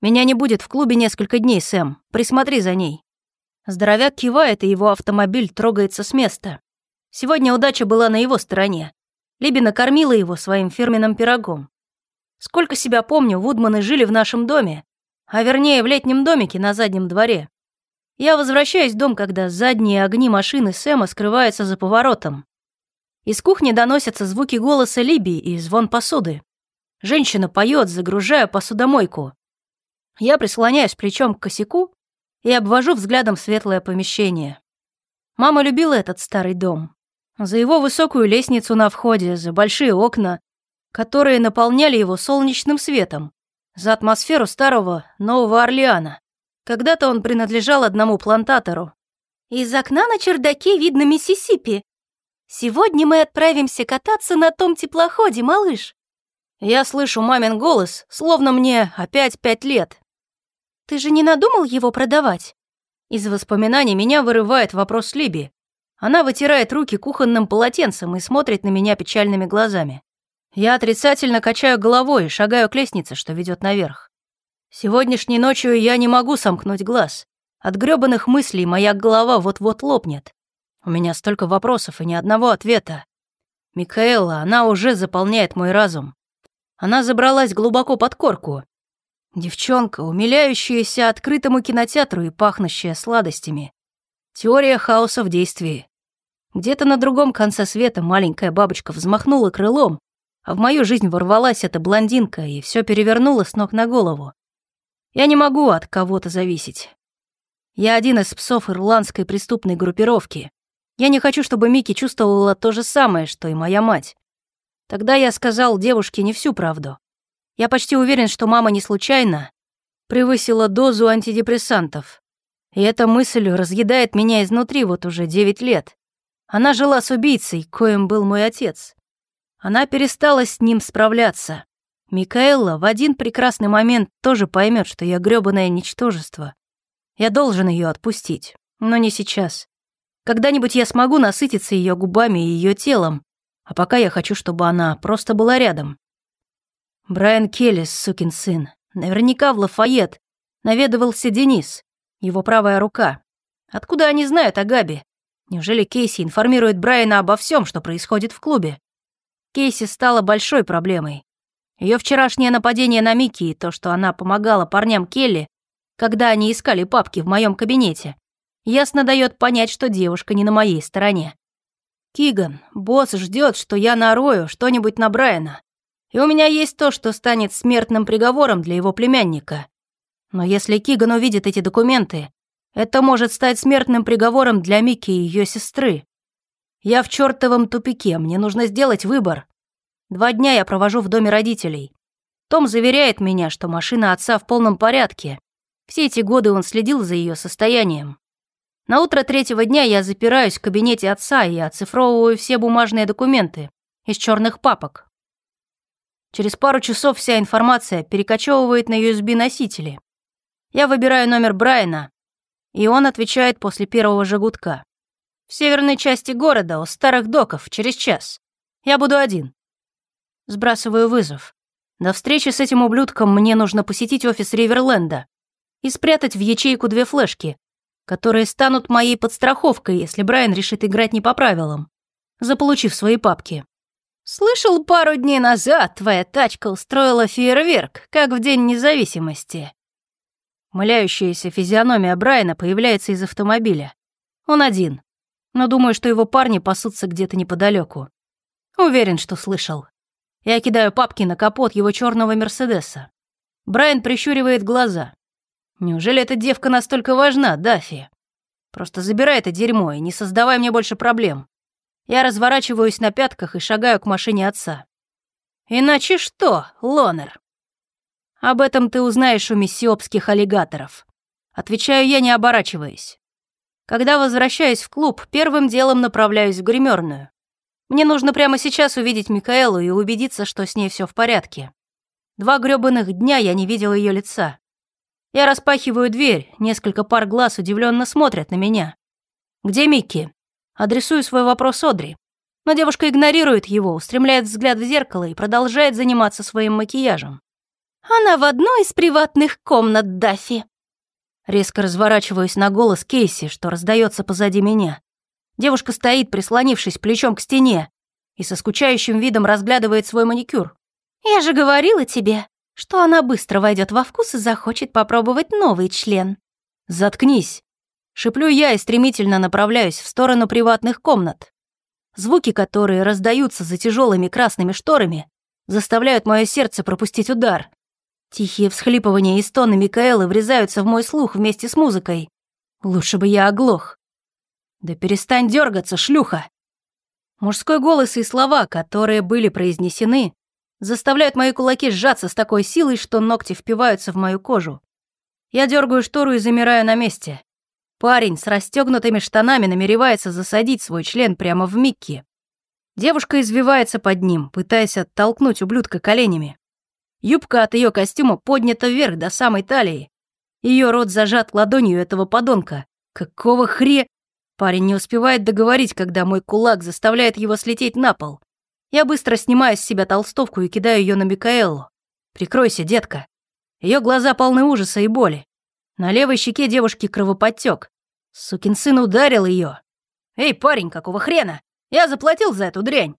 Меня не будет в клубе несколько дней, Сэм. Присмотри за ней». Здоровяк кивает, и его автомобиль трогается с места. Сегодня удача была на его стороне. Либи накормила его своим фирменным пирогом. Сколько себя помню, Вудманы жили в нашем доме, а вернее в летнем домике на заднем дворе. Я возвращаюсь в дом, когда задние огни машины Сэма скрываются за поворотом. Из кухни доносятся звуки голоса Либи и звон посуды. Женщина поет, загружая посудомойку. Я прислоняюсь плечом к косяку и обвожу взглядом светлое помещение. Мама любила этот старый дом. За его высокую лестницу на входе, за большие окна, которые наполняли его солнечным светом, за атмосферу старого Нового Орлеана. Когда-то он принадлежал одному плантатору. Из окна на чердаке видно Миссисипи. Сегодня мы отправимся кататься на том теплоходе, малыш. Я слышу мамин голос, словно мне опять пять лет. Ты же не надумал его продавать? Из воспоминаний меня вырывает вопрос Либи. Она вытирает руки кухонным полотенцем и смотрит на меня печальными глазами. Я отрицательно качаю головой и шагаю к лестнице, что ведет наверх. Сегодняшней ночью я не могу сомкнуть глаз. От грёбаных мыслей моя голова вот-вот лопнет. У меня столько вопросов и ни одного ответа. Микаэла, она уже заполняет мой разум. Она забралась глубоко под корку. Девчонка, умиляющаяся открытому кинотеатру и пахнущая сладостями. Теория хаоса в действии. Где-то на другом конце света маленькая бабочка взмахнула крылом а в мою жизнь ворвалась эта блондинка и все перевернула с ног на голову. Я не могу от кого-то зависеть. Я один из псов ирландской преступной группировки. Я не хочу, чтобы Микки чувствовала то же самое, что и моя мать. Тогда я сказал девушке не всю правду. Я почти уверен, что мама не случайно превысила дозу антидепрессантов. И эта мысль разъедает меня изнутри вот уже девять лет. Она жила с убийцей, коим был мой отец. Она перестала с ним справляться. Микаэла в один прекрасный момент тоже поймет, что я грёбаное ничтожество. Я должен ее отпустить, но не сейчас. Когда-нибудь я смогу насытиться ее губами и ее телом, а пока я хочу, чтобы она просто была рядом. Брайан Келлис, сукин сын. Наверняка в Лафайет наведывался Денис, его правая рука. Откуда они знают о Габи? Неужели Кейси информирует Брайана обо всем, что происходит в клубе? Кейси стала большой проблемой. Ее вчерашнее нападение на Микки и то, что она помогала парням Келли, когда они искали папки в моем кабинете, ясно дает понять, что девушка не на моей стороне. Киган, босс ждет, что я нарою что-нибудь на Брайана. И у меня есть то, что станет смертным приговором для его племянника. Но если Киган увидит эти документы, это может стать смертным приговором для Микки и ее сестры. Я в чертовом тупике, мне нужно сделать выбор. Два дня я провожу в доме родителей. Том заверяет меня, что машина отца в полном порядке. Все эти годы он следил за ее состоянием. На утро третьего дня я запираюсь в кабинете отца и оцифровываю все бумажные документы из черных папок. Через пару часов вся информация перекочевывает на USB-носители. Я выбираю номер Брайана, и он отвечает после первого же гудка. В северной части города, у старых доков, через час. Я буду один. Сбрасываю вызов. До встречи с этим ублюдком мне нужно посетить офис Риверленда и спрятать в ячейку две флешки, которые станут моей подстраховкой, если Брайан решит играть не по правилам, заполучив свои папки. Слышал, пару дней назад твоя тачка устроила фейерверк, как в День независимости. Мыляющаяся физиономия Брайана появляется из автомобиля. Он один но думаю, что его парни пасутся где-то неподалеку. Уверен, что слышал. Я кидаю папки на капот его черного Мерседеса. Брайан прищуривает глаза. Неужели эта девка настолько важна, Даффи? Просто забирай это дерьмо и не создавай мне больше проблем. Я разворачиваюсь на пятках и шагаю к машине отца. Иначе что, Лонер? Об этом ты узнаешь у миссиопских аллигаторов. Отвечаю я, не оборачиваясь. Когда возвращаюсь в клуб, первым делом направляюсь в гримерную. Мне нужно прямо сейчас увидеть Микаэлу и убедиться, что с ней все в порядке. Два грёбаных дня я не видел ее лица. Я распахиваю дверь, несколько пар глаз удивленно смотрят на меня. «Где Микки?» Адресую свой вопрос Одри. Но девушка игнорирует его, устремляет взгляд в зеркало и продолжает заниматься своим макияжем. Она в одной из приватных комнат Даффи. Резко разворачиваюсь на голос Кейси, что раздается позади меня. Девушка стоит, прислонившись плечом к стене, и со скучающим видом разглядывает свой маникюр. «Я же говорила тебе, что она быстро войдет во вкус и захочет попробовать новый член». «Заткнись!» Шиплю я и стремительно направляюсь в сторону приватных комнат. Звуки, которые раздаются за тяжелыми красными шторами, заставляют мое сердце пропустить удар. Тихие всхлипывания и стоны Микаэлы врезаются в мой слух вместе с музыкой. Лучше бы я оглох. «Да перестань дергаться, шлюха!» Мужской голос и слова, которые были произнесены, заставляют мои кулаки сжаться с такой силой, что ногти впиваются в мою кожу. Я дергаю штору и замираю на месте. Парень с расстегнутыми штанами намеревается засадить свой член прямо в Микки. Девушка извивается под ним, пытаясь оттолкнуть ублюдка коленями. Юбка от ее костюма поднята вверх до самой талии. Ее рот зажат ладонью этого подонка. Какого хре... Парень не успевает договорить, когда мой кулак заставляет его слететь на пол. Я быстро снимаю с себя толстовку и кидаю ее на Микаэлу. «Прикройся, детка». Ее глаза полны ужаса и боли. На левой щеке девушки кровоподтек. Сукин сын ударил ее. «Эй, парень, какого хрена? Я заплатил за эту дрянь!»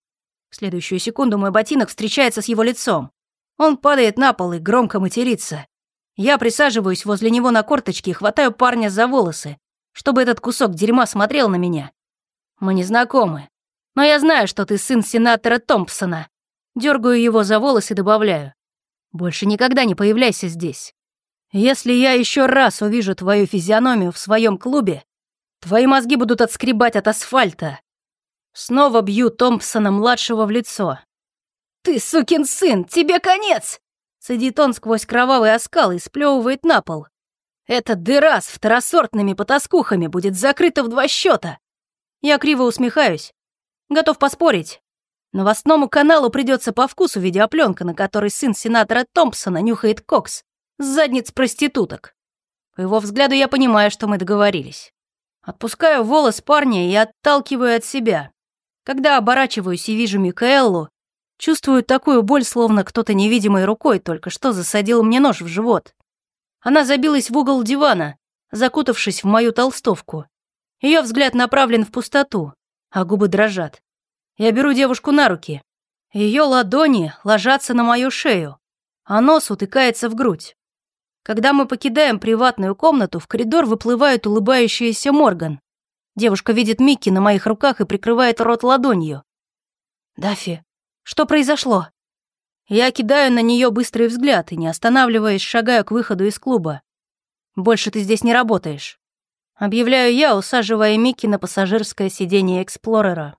В следующую секунду мой ботинок встречается с его лицом. Он падает на пол и громко матерится. Я присаживаюсь возле него на корточки и хватаю парня за волосы, чтобы этот кусок дерьма смотрел на меня. Мы не знакомы, но я знаю, что ты сын сенатора Томпсона. Дергаю его за волосы и добавляю. Больше никогда не появляйся здесь. Если я еще раз увижу твою физиономию в своем клубе, твои мозги будут отскребать от асфальта. Снова бью Томпсона-младшего в лицо. «Ты, сукин сын, тебе конец!» Садит он сквозь кровавый оскал и сплевывает на пол. «Эта дыра с второсортными потаскухами будет закрыта в два счета. Я криво усмехаюсь. Готов поспорить. Новостному каналу придется по вкусу видеопленка, на которой сын сенатора Томпсона нюхает кокс задниц проституток. По его взгляду я понимаю, что мы договорились. Отпускаю волос парня и отталкиваю от себя. Когда оборачиваюсь и вижу Микаэллу, чувствую такую боль, словно кто-то невидимой рукой только что засадил мне нож в живот. Она забилась в угол дивана, закутавшись в мою толстовку. Ее взгляд направлен в пустоту, а губы дрожат. Я беру девушку на руки. Ее ладони ложатся на мою шею, а нос утыкается в грудь. Когда мы покидаем приватную комнату, в коридор выплывает улыбающаяся Морган. Девушка видит Микки на моих руках и прикрывает рот ладонью. «Даффи, что произошло?» Я кидаю на нее быстрый взгляд и, не останавливаясь, шагаю к выходу из клуба. «Больше ты здесь не работаешь», — объявляю я, усаживая Микки на пассажирское сиденье Эксплорера.